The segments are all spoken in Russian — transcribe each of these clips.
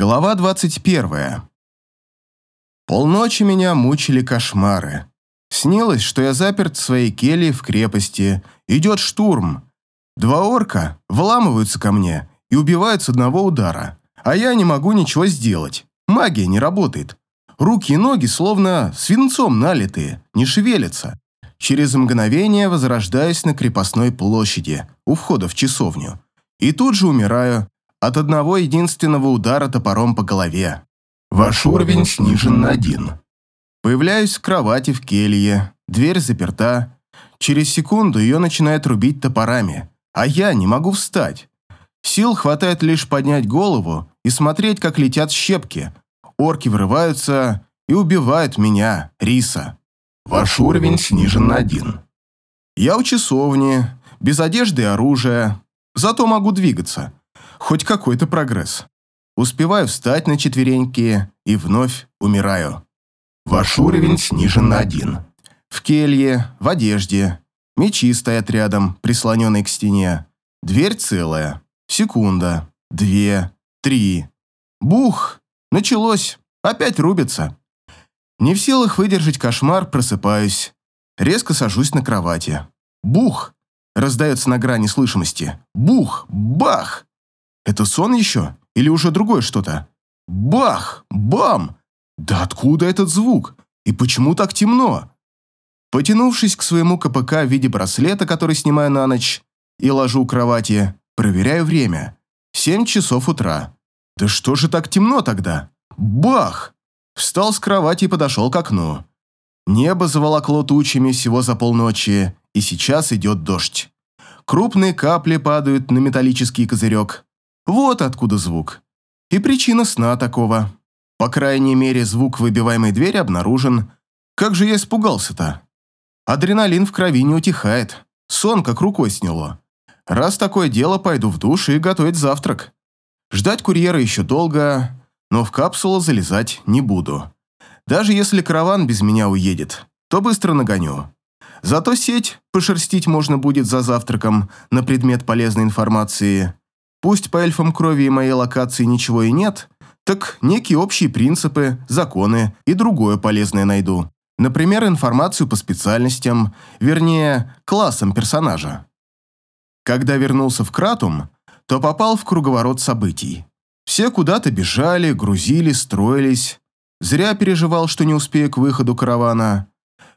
Глава 21. Полночи меня мучили кошмары. Снилось, что я заперт в своей келье в крепости. Идет штурм. Два орка вламываются ко мне и убивают с одного удара. А я не могу ничего сделать. Магия не работает. Руки и ноги словно свинцом налитые, не шевелятся. Через мгновение возрождаюсь на крепостной площади, у входа в часовню. И тут же умираю от одного единственного удара топором по голове. Ваш уровень снижен на один. Появляюсь в кровати в келье, дверь заперта. Через секунду ее начинает рубить топорами, а я не могу встать. Сил хватает лишь поднять голову и смотреть, как летят щепки. Орки врываются и убивают меня, Риса. Ваш уровень снижен на один. Я у часовни, без одежды и оружия, зато могу двигаться. Хоть какой-то прогресс. Успеваю встать на четвереньки и вновь умираю. Ваш уровень снижен на один. В келье, в одежде. Мечи стоят рядом, прислоненные к стене. Дверь целая. Секунда. Две. Три. Бух! Началось. Опять рубится. Не в силах выдержать кошмар, просыпаюсь. Резко сажусь на кровати. Бух! Раздается на грани слышимости. Бух! Бах! Это сон еще? Или уже другое что-то? Бах! Бам! Да откуда этот звук? И почему так темно? Потянувшись к своему КПК в виде браслета, который снимаю на ночь, и ложу у кровати, проверяю время. Семь часов утра. Да что же так темно тогда? Бах! Встал с кровати и подошел к окну. Небо заволокло тучами всего за полночи, и сейчас идет дождь. Крупные капли падают на металлический козырек. Вот откуда звук. И причина сна такого. По крайней мере, звук выбиваемой двери обнаружен. Как же я испугался-то? Адреналин в крови не утихает. Сон как рукой сняло. Раз такое дело, пойду в душ и готовить завтрак. Ждать курьера еще долго, но в капсулу залезать не буду. Даже если караван без меня уедет, то быстро нагоню. Зато сеть пошерстить можно будет за завтраком на предмет полезной информации. Пусть по эльфам крови и моей локации ничего и нет, так некие общие принципы, законы и другое полезное найду. Например, информацию по специальностям, вернее, классам персонажа. Когда вернулся в Кратум, то попал в круговорот событий. Все куда-то бежали, грузили, строились. Зря переживал, что не успею к выходу каравана.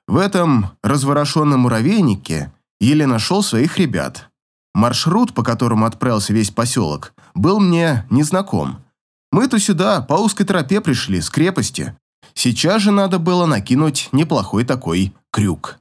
В этом разворошенном муравейнике еле нашел своих ребят. Маршрут, по которому отправился весь поселок, был мне незнаком. Мы-то сюда по узкой тропе пришли, с крепости. Сейчас же надо было накинуть неплохой такой крюк.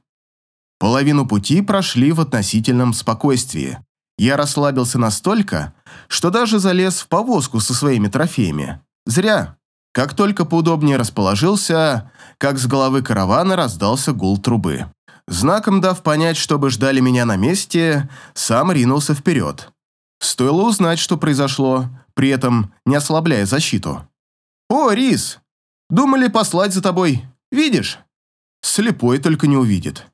Половину пути прошли в относительном спокойствии. Я расслабился настолько, что даже залез в повозку со своими трофеями. Зря. Как только поудобнее расположился, как с головы каравана раздался гул трубы. Знаком дав понять, чтобы ждали меня на месте, сам ринулся вперед. Стоило узнать, что произошло, при этом не ослабляя защиту. «О, Рис! Думали послать за тобой. Видишь?» Слепой только не увидит.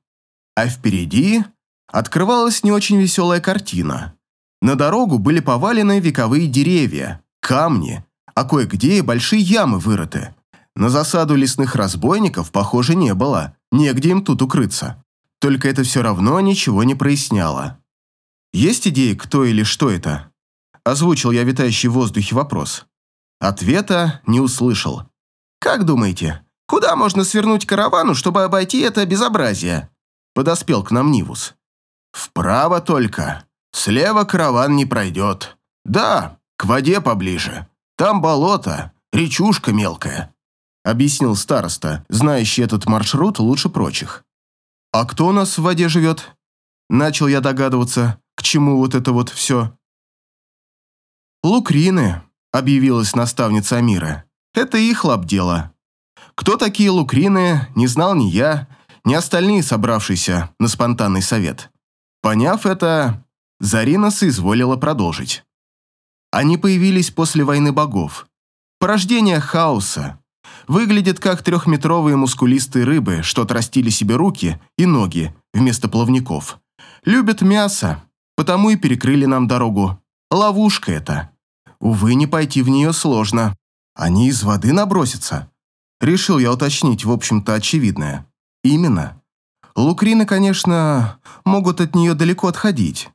А впереди открывалась не очень веселая картина. На дорогу были повалены вековые деревья, камни, а кое-где и большие ямы вырыты. На засаду лесных разбойников, похоже, не было, негде им тут укрыться. Только это все равно ничего не проясняло. «Есть идеи, кто или что это?» Озвучил я витающий в воздухе вопрос. Ответа не услышал. «Как думаете, куда можно свернуть каравану, чтобы обойти это безобразие?» Подоспел к нам Нивус. «Вправо только. Слева караван не пройдет. Да, к воде поближе. Там болото, речушка мелкая», объяснил староста, знающий этот маршрут лучше прочих. «А кто у нас в воде живет?» Начал я догадываться, к чему вот это вот все. «Лукрины», — объявилась наставница Амира. «Это их лап дело. Кто такие лукрины, не знал ни я, ни остальные, собравшиеся на спонтанный совет. Поняв это, Зарина соизволила продолжить. Они появились после войны богов. Порождение хаоса, выглядят как трехметровые мускулистые рыбы, что отрастили себе руки и ноги вместо плавников. Любят мясо, потому и перекрыли нам дорогу. Ловушка это. Увы, не пойти в нее сложно. Они из воды набросятся? Решил я уточнить, в общем-то, очевидное. Именно. Лукрины, конечно, могут от нее далеко отходить,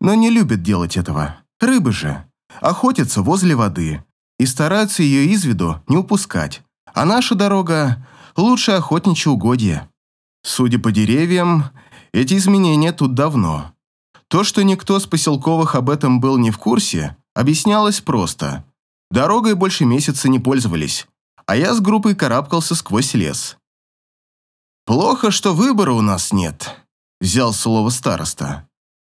но не любят делать этого. Рыбы же. Охотятся возле воды и стараются ее из виду не упускать. А наша дорога – лучше охотничье угодье. Судя по деревьям, эти изменения тут давно. То, что никто с поселковых об этом был не в курсе, объяснялось просто. Дорогой больше месяца не пользовались, а я с группой карабкался сквозь лес. «Плохо, что выбора у нас нет», – взял слово староста.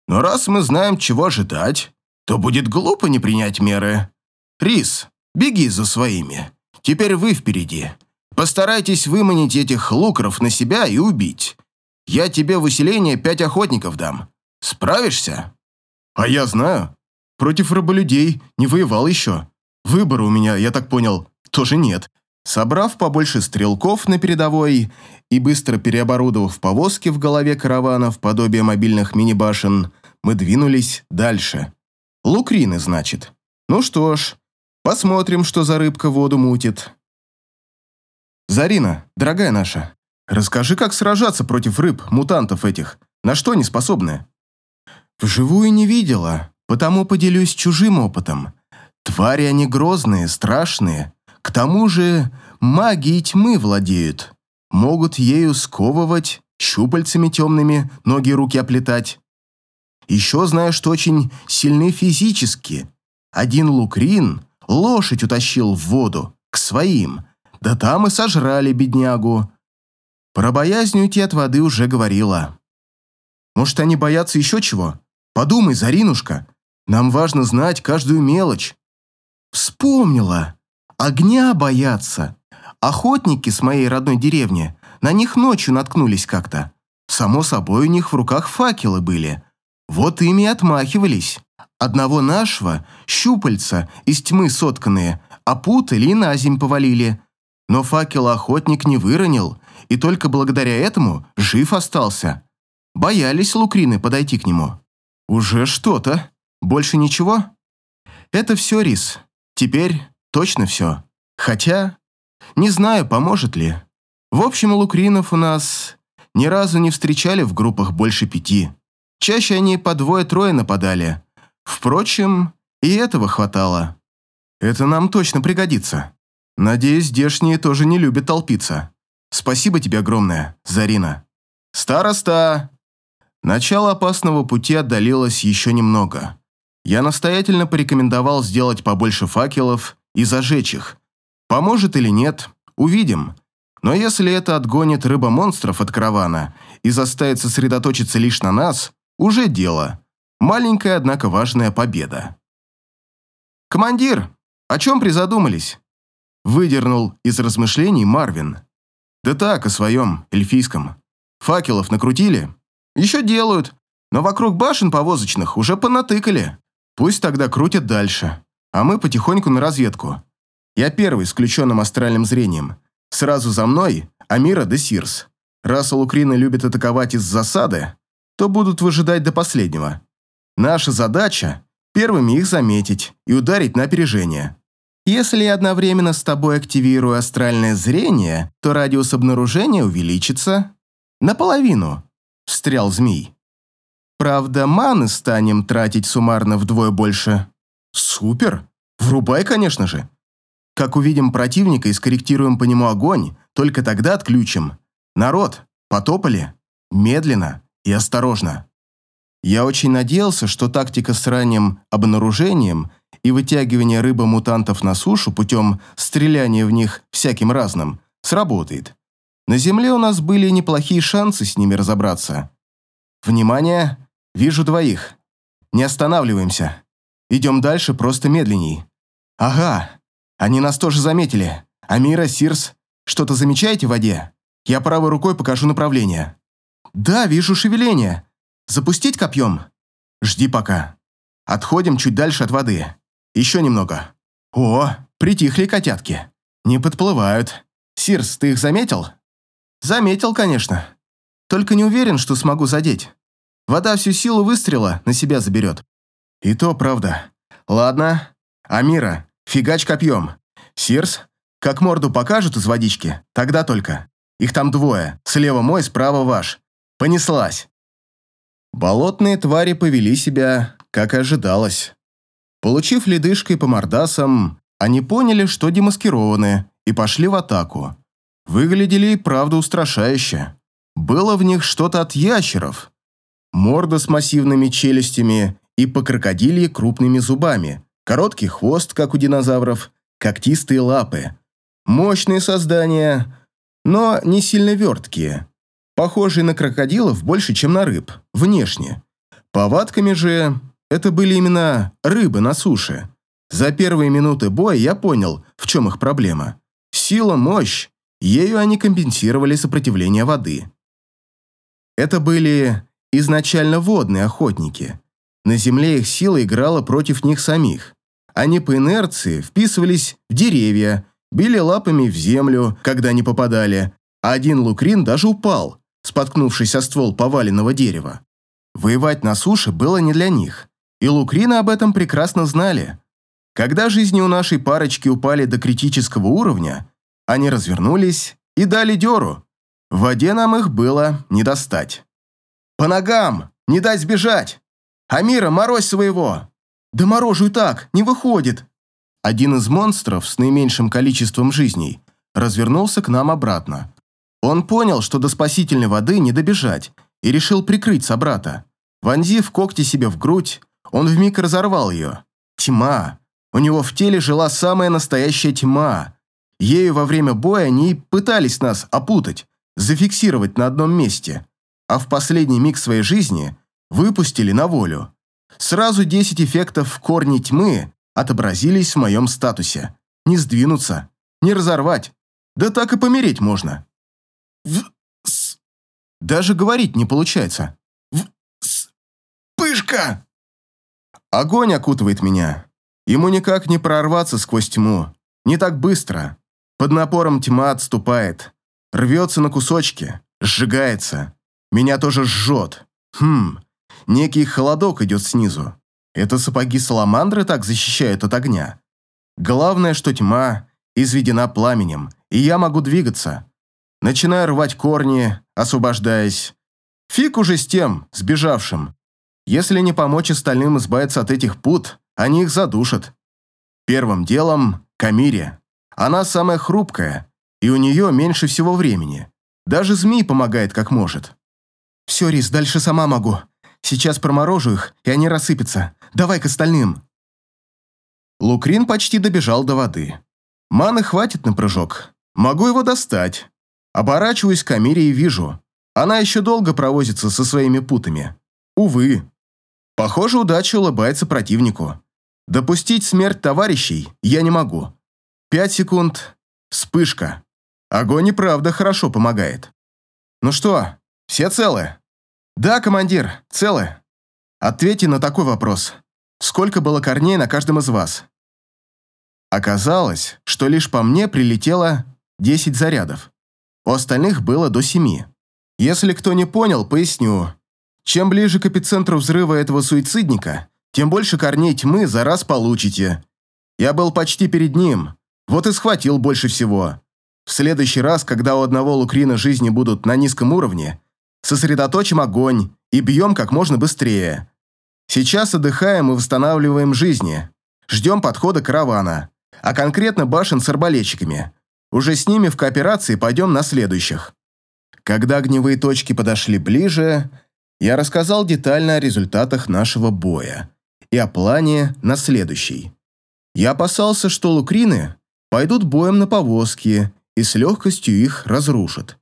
«Но раз мы знаем, чего ожидать, то будет глупо не принять меры. Рис, беги за своими. Теперь вы впереди. Постарайтесь выманить этих лукров на себя и убить. Я тебе в усиление пять охотников дам. Справишься?» «А я знаю. Против раболюдей не воевал еще. Выбора у меня, я так понял, тоже нет». Собрав побольше стрелков на передовой и быстро переоборудовав повозки в голове каравана в подобие мобильных мини-башен, мы двинулись дальше. Лукрины, значит. Ну что ж, посмотрим, что за рыбка воду мутит. Зарина, дорогая наша, расскажи, как сражаться против рыб, мутантов этих. На что они способны? Вживую не видела, потому поделюсь чужим опытом. Твари они грозные, страшные. К тому же магией тьмы владеют. Могут ею сковывать, щупальцами темными ноги и руки оплетать. Еще знаю, что очень сильны физически. Один лукрин лошадь утащил в воду, к своим, да там и сожрали беднягу. Про боязнь уйти от воды уже говорила. Может, они боятся еще чего? Подумай, Заринушка, нам важно знать каждую мелочь. Вспомнила. Огня боятся. Охотники с моей родной деревни на них ночью наткнулись как-то. Само собой, у них в руках факелы были. Вот ими и отмахивались. Одного нашего, щупальца, из тьмы сотканные, опутали и на земь повалили. Но факел охотник не выронил, и только благодаря этому жив остался. Боялись лукрины подойти к нему. Уже что-то. Больше ничего? Это все, Рис. Теперь точно все. Хотя, не знаю, поможет ли. В общем, лукринов у нас ни разу не встречали в группах больше пяти. Чаще они по двое-трое нападали. Впрочем, и этого хватало. Это нам точно пригодится. Надеюсь, здешние тоже не любят толпиться. Спасибо тебе огромное, Зарина. Староста! Начало опасного пути отдалилось еще немного. Я настоятельно порекомендовал сделать побольше факелов и зажечь их. Поможет или нет, увидим. Но если это отгонит рыба-монстров от каравана и заставит сосредоточиться лишь на нас, уже дело. Маленькая, однако важная победа. «Командир, о чем призадумались?» Выдернул из размышлений Марвин. «Да так, о своем, эльфийском. Факелов накрутили? Еще делают, но вокруг башен повозочных уже понатыкали. Пусть тогда крутят дальше, а мы потихоньку на разведку. Я первый с включенным астральным зрением. Сразу за мной Амира де Сирс. Раз Лукрина любит атаковать из засады, то будут выжидать до последнего. Наша задача – первыми их заметить и ударить на опережение. Если я одновременно с тобой активирую астральное зрение, то радиус обнаружения увеличится наполовину, встрял змей. Правда, маны станем тратить суммарно вдвое больше. Супер! Врубай, конечно же. Как увидим противника и скорректируем по нему огонь, только тогда отключим. Народ, потопали. Медленно и осторожно. Я очень надеялся, что тактика с ранним обнаружением и вытягивание рыбы-мутантов на сушу путем стреляния в них всяким разным сработает. На земле у нас были неплохие шансы с ними разобраться. Внимание, вижу двоих. Не останавливаемся. Идем дальше, просто медленней. Ага, они нас тоже заметили. Амира, Сирс, что-то замечаете в воде? Я правой рукой покажу направление. «Да, вижу шевеление. Запустить копьем?» «Жди пока. Отходим чуть дальше от воды. Еще немного. О, притихли котятки. Не подплывают. Сирс, ты их заметил?» «Заметил, конечно. Только не уверен, что смогу задеть. Вода всю силу выстрела на себя заберет». «И то правда. Ладно. Амира, фигач копьем. Сирс, как морду покажут из водички, тогда только. Их там двое, слева мой, справа ваш. Понеслась. Болотные твари повели себя, как и ожидалось. Получив ледышкой по мордасам, они поняли, что демаскированы, и пошли в атаку. Выглядели и правда устрашающе. Было в них что-то от ящеров. Морда с массивными челюстями и по крокодилье крупными зубами, короткий хвост, как у динозавров, когтистые лапы. Мощные создания, но не сильно верткие. Похожие на крокодилов больше, чем на рыб, внешне. Повадками же это были именно рыбы на суше. За первые минуты боя я понял, в чем их проблема. Сила, мощь, ею они компенсировали сопротивление воды. Это были изначально водные охотники. На земле их сила играла против них самих. Они по инерции вписывались в деревья, били лапами в землю, когда не попадали, один лукрин даже упал, споткнувшись о ствол поваленного дерева. Воевать на суше было не для них, и лукрины об этом прекрасно знали. Когда жизни у нашей парочки упали до критического уровня, они развернулись и дали дёру. В воде нам их было не достать. «По ногам! Не дай сбежать! Амира, морозь своего!» «Да морожу и так, не выходит!» Один из монстров с наименьшим количеством жизней развернулся к нам обратно. Он понял, что до спасительной воды не добежать, и решил прикрыть собрата. Вонзив когти себе в грудь, он вмиг разорвал ее. Тьма. У него в теле жила самая настоящая тьма. Ею во время боя они пытались нас опутать, зафиксировать на одном месте, а в последний миг своей жизни выпустили на волю. Сразу 10 эффектов в тьмы отобразились в моем статусе. Не сдвинуться, не разорвать, да так и помереть можно. В Даже говорить не получается. В Пышка! Огонь окутывает меня. Ему никак не прорваться сквозь тьму. Не так быстро. Под напором тьма отступает. Рвется на кусочки. Сжигается. Меня тоже жжет. Хм, некий холодок идет снизу. Это сапоги саламандры так защищают от огня. Главное, что тьма изведена пламенем, и я могу двигаться. Начинаю рвать корни, освобождаясь. Фиг уже с тем, сбежавшим. Если не помочь остальным избавиться от этих пут, они их задушат. Первым делом – Камире. Она самая хрупкая, и у нее меньше всего времени. Даже змей помогает как может. «Все, Рис, дальше сама могу. Сейчас проморожу их, и они рассыпятся. Давай к остальным». Лукрин почти добежал до воды. Маны хватит на прыжок. Могу его достать. Оборачиваюсь к Амире и вижу. Она еще долго провозится со своими путами. Увы. Похоже, удача улыбается противнику. Допустить смерть товарищей я не могу. Пять секунд. Вспышка. Огонь и правда хорошо помогает. Ну что, все целы? Да, командир, целы. Ответьте на такой вопрос. Сколько было корней на каждом из вас? Оказалось, что лишь по мне прилетело 10 зарядов. У остальных было до 7. Если кто не понял, поясню. Чем ближе к эпицентру взрыва этого суицидника, тем больше корней тьмы за раз получите. Я был почти перед ним, вот и схватил больше всего. В следующий раз, когда у одного лукрина жизни будут на низком уровне, сосредоточим огонь и бьем как можно быстрее. Сейчас отдыхаем и восстанавливаем жизни. Ждем подхода каравана, а конкретно башен с арбалетчиками. Уже с ними в кооперации пойдем на следующих. Когда огневые точки подошли ближе, я рассказал детально о результатах нашего боя и о плане на следующий. Я опасался, что лукрины пойдут боем на повозки и с легкостью их разрушат.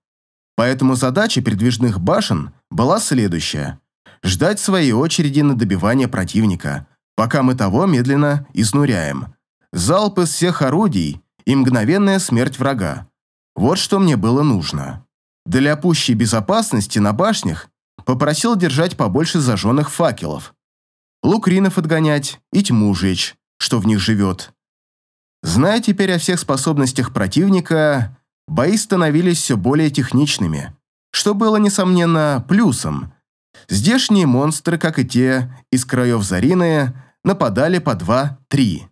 Поэтому задача передвижных башен была следующая – ждать своей очереди на добивание противника, пока мы того медленно изнуряем. Залп из всех орудий и мгновенная смерть врага. Вот что мне было нужно. Для пущей безопасности на башнях попросил держать побольше зажженных факелов, лукринов отгонять и тьму жечь, что в них живет. Зная теперь о всех способностях противника, бои становились все более техничными, что было, несомненно, плюсом. Здешние монстры, как и те из краев Зарины, нападали по два-три.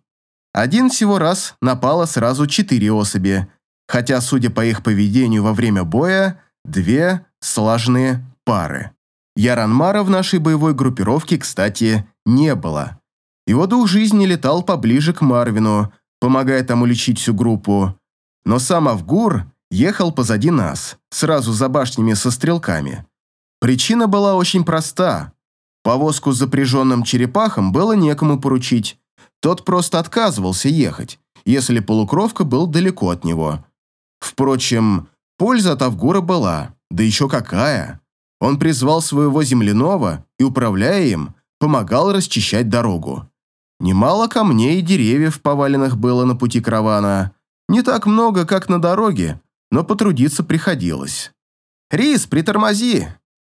Один всего раз напало сразу четыре особи, хотя, судя по их поведению во время боя, две слаженные пары. Яранмара в нашей боевой группировке, кстати, не было. Его дух жизни летал поближе к Марвину, помогая тому лечить всю группу. Но сам Авгур ехал позади нас, сразу за башнями со стрелками. Причина была очень проста. Повозку с запряженным черепахом было некому поручить. Тот просто отказывался ехать, если полукровка был далеко от него. Впрочем, польза от Авгура была, да еще какая. Он призвал своего земляного и, управляя им, помогал расчищать дорогу. Немало камней и деревьев поваленных было на пути каравана. Не так много, как на дороге, но потрудиться приходилось. «Рис, притормози!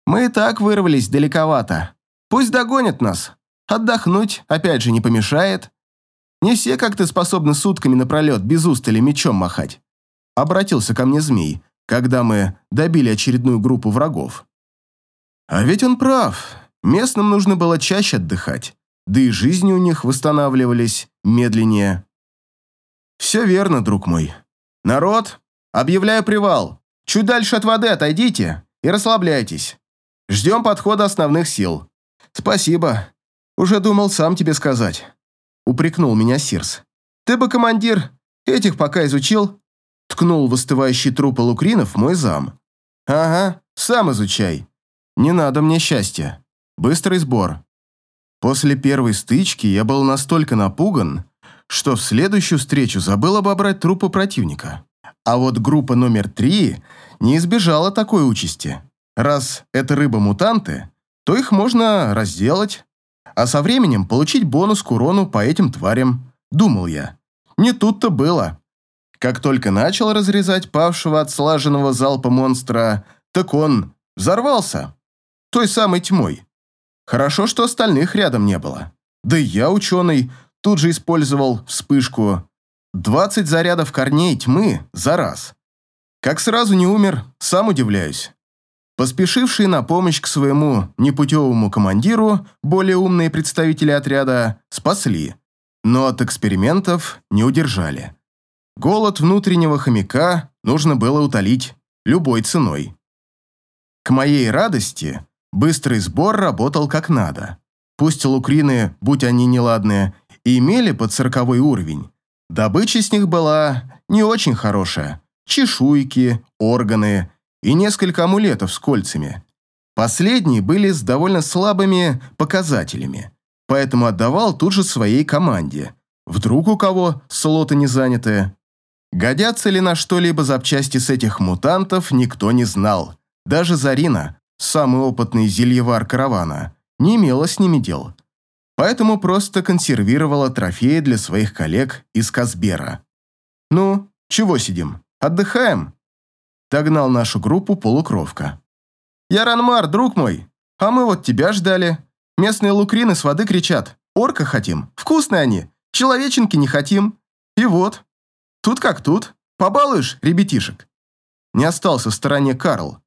Мы и так вырвались далековато. Пусть догонят нас. Отдохнуть, опять же, не помешает. Не все, как ты, способны сутками напролет без устали мечом махать». Обратился ко мне змей, когда мы добили очередную группу врагов. А ведь он прав. Местным нужно было чаще отдыхать да и жизни у них восстанавливались медленнее. Все верно, друг мой. Народ, объявляю привал. Чуть дальше от воды отойдите и расслабляйтесь. Ждем подхода основных сил. Спасибо. Уже думал сам тебе сказать. Упрекнул меня Сирс. Ты бы, командир, этих пока изучил? Ткнул в остывающий труп лукринов мой зам. Ага, сам изучай. Не надо мне счастья. Быстрый сбор. После первой стычки я был настолько напуган, что в следующую встречу забыл обобрать трупы противника. А вот группа номер три не избежала такой участи. Раз это рыба-мутанты, то их можно разделать, а со временем получить бонус к урону по этим тварям, думал я. Не тут-то было. Как только начал разрезать павшего от слаженного залпа монстра, так он взорвался. Той самой тьмой. Хорошо, что остальных рядом не было. Да и я, ученый, тут же использовал вспышку. 20 зарядов корней тьмы за раз. Как сразу не умер, сам удивляюсь. Поспешившие на помощь к своему непутевому командиру более умные представители отряда спасли, но от экспериментов не удержали. Голод внутреннего хомяка нужно было утолить любой ценой. К моей радости, Быстрый сбор работал как надо. Пусть лукрины, будь они неладные, и имели под сороковой уровень, добыча с них была не очень хорошая. Чешуйки, органы и несколько амулетов с кольцами. Последние были с довольно слабыми показателями, поэтому отдавал тут же своей команде. Вдруг у кого слоты не заняты. Годятся ли на что-либо запчасти с этих мутантов, никто не знал. Даже Зарина, самый опытный зельевар каравана, не имела с ними дел. Поэтому просто консервировала трофеи для своих коллег из Казбера. «Ну, чего сидим? Отдыхаем?» Догнал нашу группу полукровка. «Я Ранмар, друг мой, а мы вот тебя ждали. Местные лукрины с воды кричат. Орка хотим, вкусные они, человеченки не хотим. И вот, тут как тут, побалуешь ребятишек?» Не остался в стороне Карл.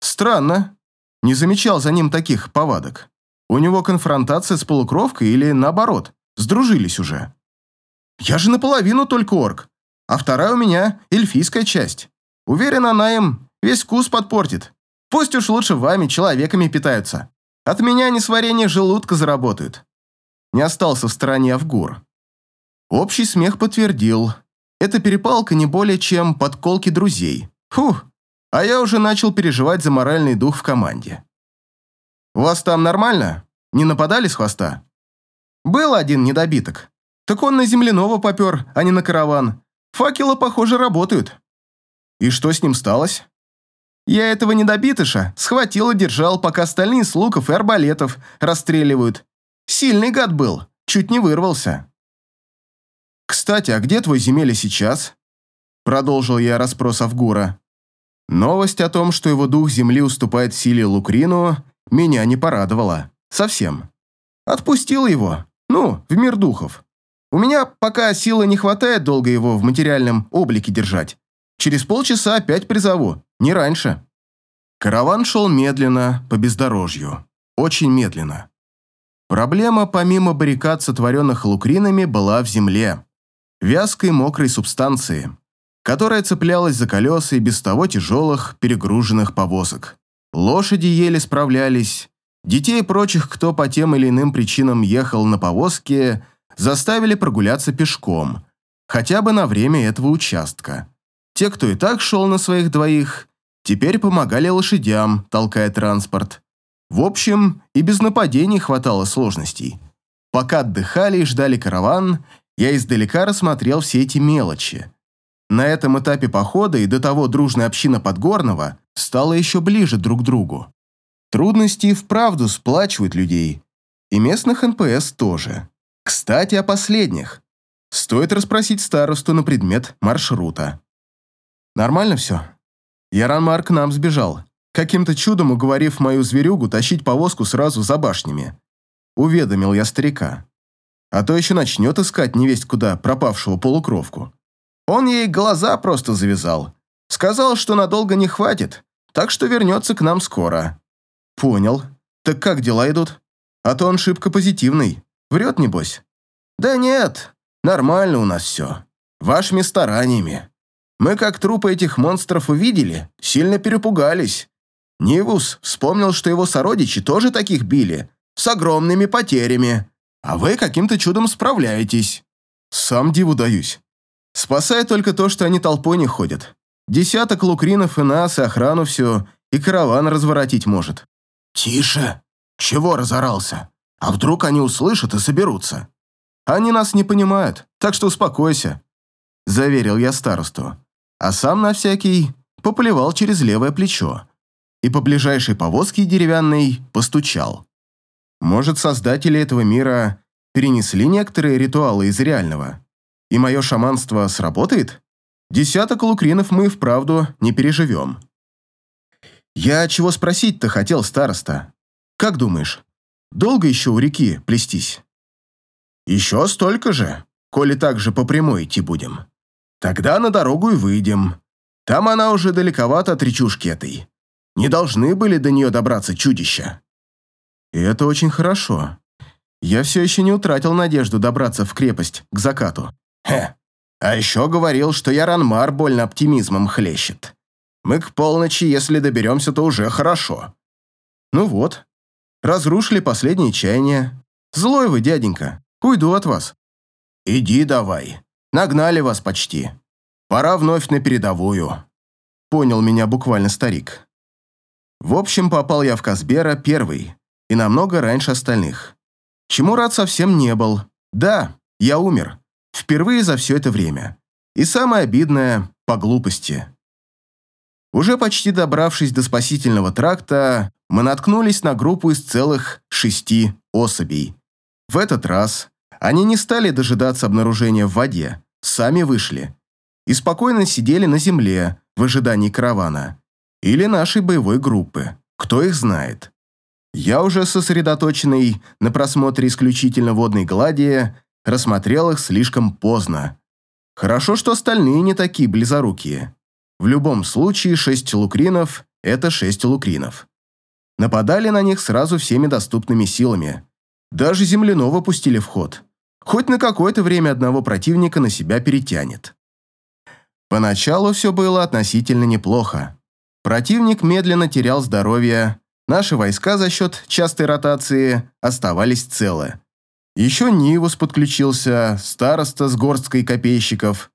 «Странно, не замечал за ним таких повадок. У него конфронтация с полукровкой или наоборот, сдружились уже. Я же наполовину только орк, а вторая у меня эльфийская часть. Уверен, она им весь вкус подпортит. Пусть уж лучше вами, человеками питаются. От меня не сварение желудка заработают. Не остался в стороне Авгур. Общий смех подтвердил. Эта перепалка не более чем подколки друзей. Фух, а я уже начал переживать за моральный дух в команде. «У вас там нормально? Не нападали с хвоста?» «Был один недобиток. Так он на земляного попер, а не на караван. Факелы, похоже, работают». «И что с ним сталось?» «Я этого недобитыша схватил и держал, пока остальные с луков и арбалетов расстреливают. Сильный гад был, чуть не вырвался». «Кстати, а где твой земель сейчас?» Продолжил я расспрос Авгура. Новость о том, что его дух земли уступает силе Лукрину, меня не порадовала. Совсем. Отпустил его. Ну, в мир духов. У меня пока силы не хватает долго его в материальном облике держать. Через полчаса опять призову, не раньше. Караван шел медленно, по бездорожью. Очень медленно. Проблема, помимо баррикад, сотворенных лукринами, была в земле. вязкой мокрой субстанции, которая цеплялась за колеса и без того тяжелых перегруженных повозок. Лошади еле справлялись, детей и прочих, кто по тем или иным причинам ехал на повозке, заставили прогуляться пешком, хотя бы на время этого участка. Те, кто и так шел на своих двоих, теперь помогали лошадям, толкая транспорт. В общем, и без нападений хватало сложностей. Пока отдыхали и ждали караван, я издалека рассмотрел все эти мелочи. На этом этапе похода и до того дружная община Подгорного стала еще ближе друг к другу. Трудности и вправду сплачивают людей. И местных НПС тоже. Кстати, о последних. Стоит расспросить старосту на предмет маршрута. Нормально все? Яранмар к нам сбежал, каким-то чудом уговорив мою зверюгу тащить повозку сразу за башнями. Уведомил я старика. А то еще начнет искать невесть куда пропавшего полукровку. Он ей глаза просто завязал. Сказал, что надолго не хватит, так что вернется к нам скоро. Понял. Так как дела идут? А то он шибко позитивный. Врет, небось? Да нет, нормально у нас все. Вашими стараниями. Мы как трупы этих монстров увидели, сильно перепугались. Нивус вспомнил, что его сородичи тоже таких били, с огромными потерями. А вы каким-то чудом справляетесь. Сам диву даюсь. Спасает только то, что они толпой не ходят. Десяток лукринов и нас, и охрану все, и караван разворотить может. Тише. Чего разорался? А вдруг они услышат и соберутся? Они нас не понимают, так что успокойся. Заверил я старосту. А сам на всякий поплевал через левое плечо и по ближайшей повозке деревянной постучал. Может, создатели этого мира перенесли некоторые ритуалы из реального? и мое шаманство сработает, десяток лукринов мы вправду не переживем. Я чего спросить-то хотел, староста? Как думаешь, долго еще у реки плестись? Еще столько же, коли так же по прямой идти будем. Тогда на дорогу и выйдем. Там она уже далековато от речушки этой. Не должны были до нее добраться чудища. И это очень хорошо. Я все еще не утратил надежду добраться в крепость к закату. Хе, а еще говорил, что Яранмар больно оптимизмом хлещет. Мы к полночи, если доберемся, то уже хорошо. Ну вот, разрушили последние чаяния. Злой вы, дяденька, уйду от вас. Иди давай, нагнали вас почти. Пора вновь на передовую. Понял меня буквально старик. В общем, попал я в Казбера первый и намного раньше остальных. Чему рад совсем не был. Да, я умер. Впервые за все это время. И самое обидное – по глупости. Уже почти добравшись до спасительного тракта, мы наткнулись на группу из целых шести особей. В этот раз они не стали дожидаться обнаружения в воде, сами вышли и спокойно сидели на земле в ожидании каравана или нашей боевой группы, кто их знает. Я уже сосредоточенный на просмотре исключительно водной глади, рассмотрел их слишком поздно. Хорошо, что остальные не такие близорукие. В любом случае, шесть лукринов – это шесть лукринов. Нападали на них сразу всеми доступными силами. Даже земляного пустили в ход. Хоть на какое-то время одного противника на себя перетянет. Поначалу все было относительно неплохо. Противник медленно терял здоровье, наши войска за счет частой ротации оставались целы. Еще Нивус подключился, староста с горсткой копейщиков.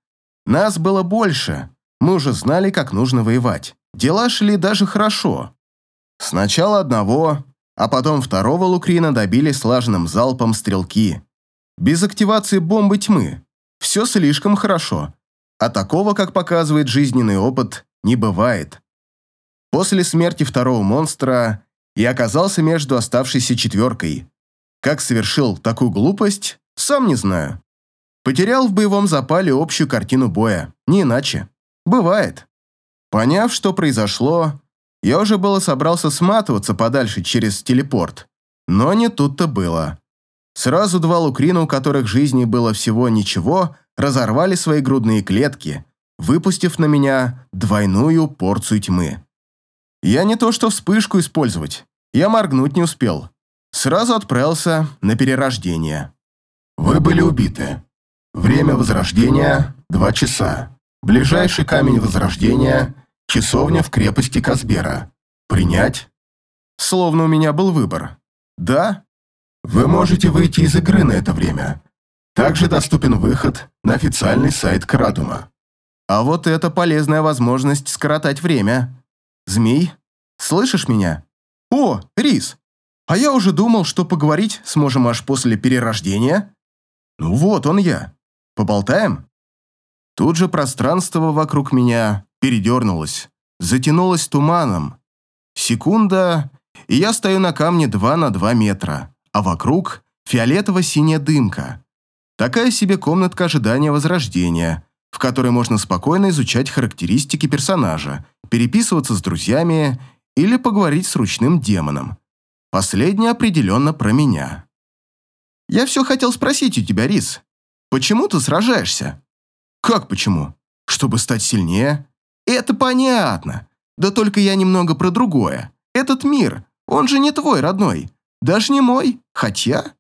Нас было больше, мы уже знали, как нужно воевать. Дела шли даже хорошо. Сначала одного, а потом второго Лукрина добили слаженным залпом стрелки. Без активации бомбы тьмы. Все слишком хорошо. А такого, как показывает жизненный опыт, не бывает. После смерти второго монстра я оказался между оставшейся четверкой. Как совершил такую глупость, сам не знаю. Потерял в боевом запале общую картину боя, не иначе. Бывает. Поняв, что произошло, я уже было собрался сматываться подальше через телепорт. Но не тут-то было. Сразу два лукрина, у которых жизни было всего ничего, разорвали свои грудные клетки, выпустив на меня двойную порцию тьмы. Я не то что вспышку использовать, я моргнуть не успел. Сразу отправился на перерождение. Вы были убиты. Время возрождения – 2 часа. Ближайший камень возрождения – часовня в крепости Казбера. Принять? Словно у меня был выбор. Да? Вы можете выйти из игры на это время. Также доступен выход на официальный сайт Крадума. А вот это полезная возможность скоротать время. Змей, слышишь меня? О, Рис, а я уже думал, что поговорить сможем аж после перерождения. Ну вот он я. Поболтаем? Тут же пространство вокруг меня передернулось, затянулось туманом. Секунда, и я стою на камне 2 на 2 метра, а вокруг фиолетово-синяя дымка. Такая себе комнатка ожидания возрождения, в которой можно спокойно изучать характеристики персонажа, переписываться с друзьями или поговорить с ручным демоном. Последнее определенно про меня. Я все хотел спросить у тебя, Рис. Почему ты сражаешься? Как почему? Чтобы стать сильнее? Это понятно. Да только я немного про другое. Этот мир, он же не твой родной. Даже не мой. Хотя...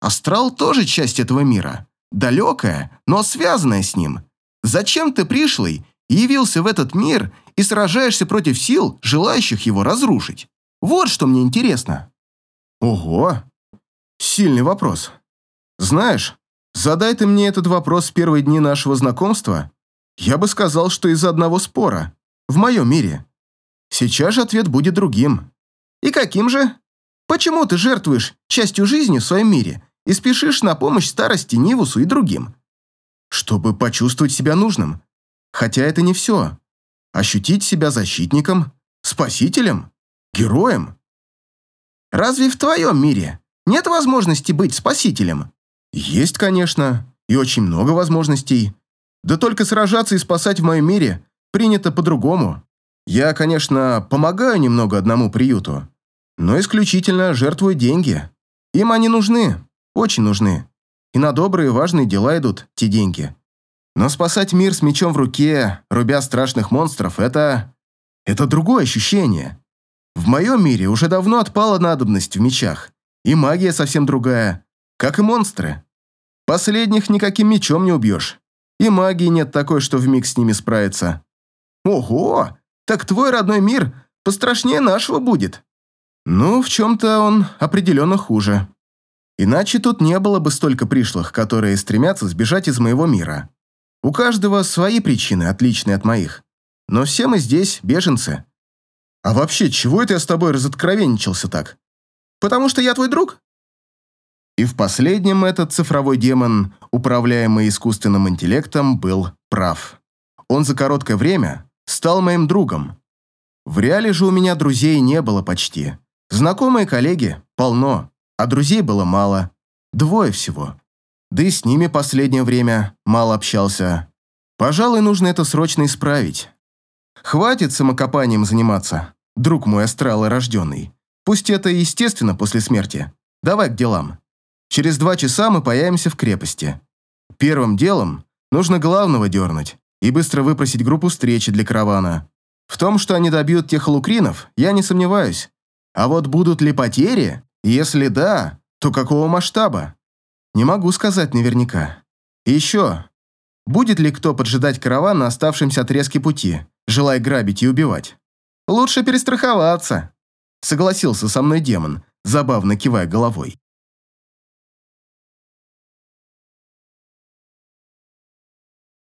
Астрал тоже часть этого мира. Далекая, но связанная с ним. Зачем ты пришлый явился в этот мир и сражаешься против сил, желающих его разрушить? Вот что мне интересно. Ого, сильный вопрос. Знаешь, задай ты мне этот вопрос в первые дни нашего знакомства, я бы сказал, что из-за одного спора. В моем мире. Сейчас же ответ будет другим. И каким же? Почему ты жертвуешь частью жизни в своем мире и спешишь на помощь старости Нивусу и другим? чтобы почувствовать себя нужным. Хотя это не все. Ощутить себя защитником, спасителем, героем. Разве в твоем мире нет возможности быть спасителем? Есть, конечно, и очень много возможностей. Да только сражаться и спасать в моем мире принято по-другому. Я, конечно, помогаю немного одному приюту, но исключительно жертвую деньги. Им они нужны, очень нужны и на добрые важные дела идут те деньги. Но спасать мир с мечом в руке, рубя страшных монстров, это... это другое ощущение. В моем мире уже давно отпала надобность в мечах, и магия совсем другая, как и монстры. Последних никаким мечом не убьешь, и магии нет такой, что вмиг с ними справиться. Ого, так твой родной мир пострашнее нашего будет. Ну, в чем-то он определенно хуже. Иначе тут не было бы столько пришлых, которые стремятся сбежать из моего мира. У каждого свои причины, отличные от моих. Но все мы здесь беженцы. А вообще, чего это я с тобой разоткровенничался так? Потому что я твой друг? И в последнем этот цифровой демон, управляемый искусственным интеллектом, был прав. Он за короткое время стал моим другом. В реале же у меня друзей не было почти. Знакомые коллеги полно а друзей было мало, двое всего. Да и с ними последнее время мало общался. Пожалуй, нужно это срочно исправить. Хватит самокопанием заниматься, друг мой астрал рожденный. Пусть это естественно после смерти. Давай к делам. Через два часа мы появимся в крепости. Первым делом нужно главного дернуть и быстро выпросить группу встречи для каравана. В том, что они добьют тех лукринов, я не сомневаюсь. А вот будут ли потери, если да, то какого масштаба? Не могу сказать наверняка. И еще, будет ли кто поджидать караван на оставшемся отрезке пути, желая грабить и убивать? Лучше перестраховаться, согласился со мной демон, забавно кивая головой.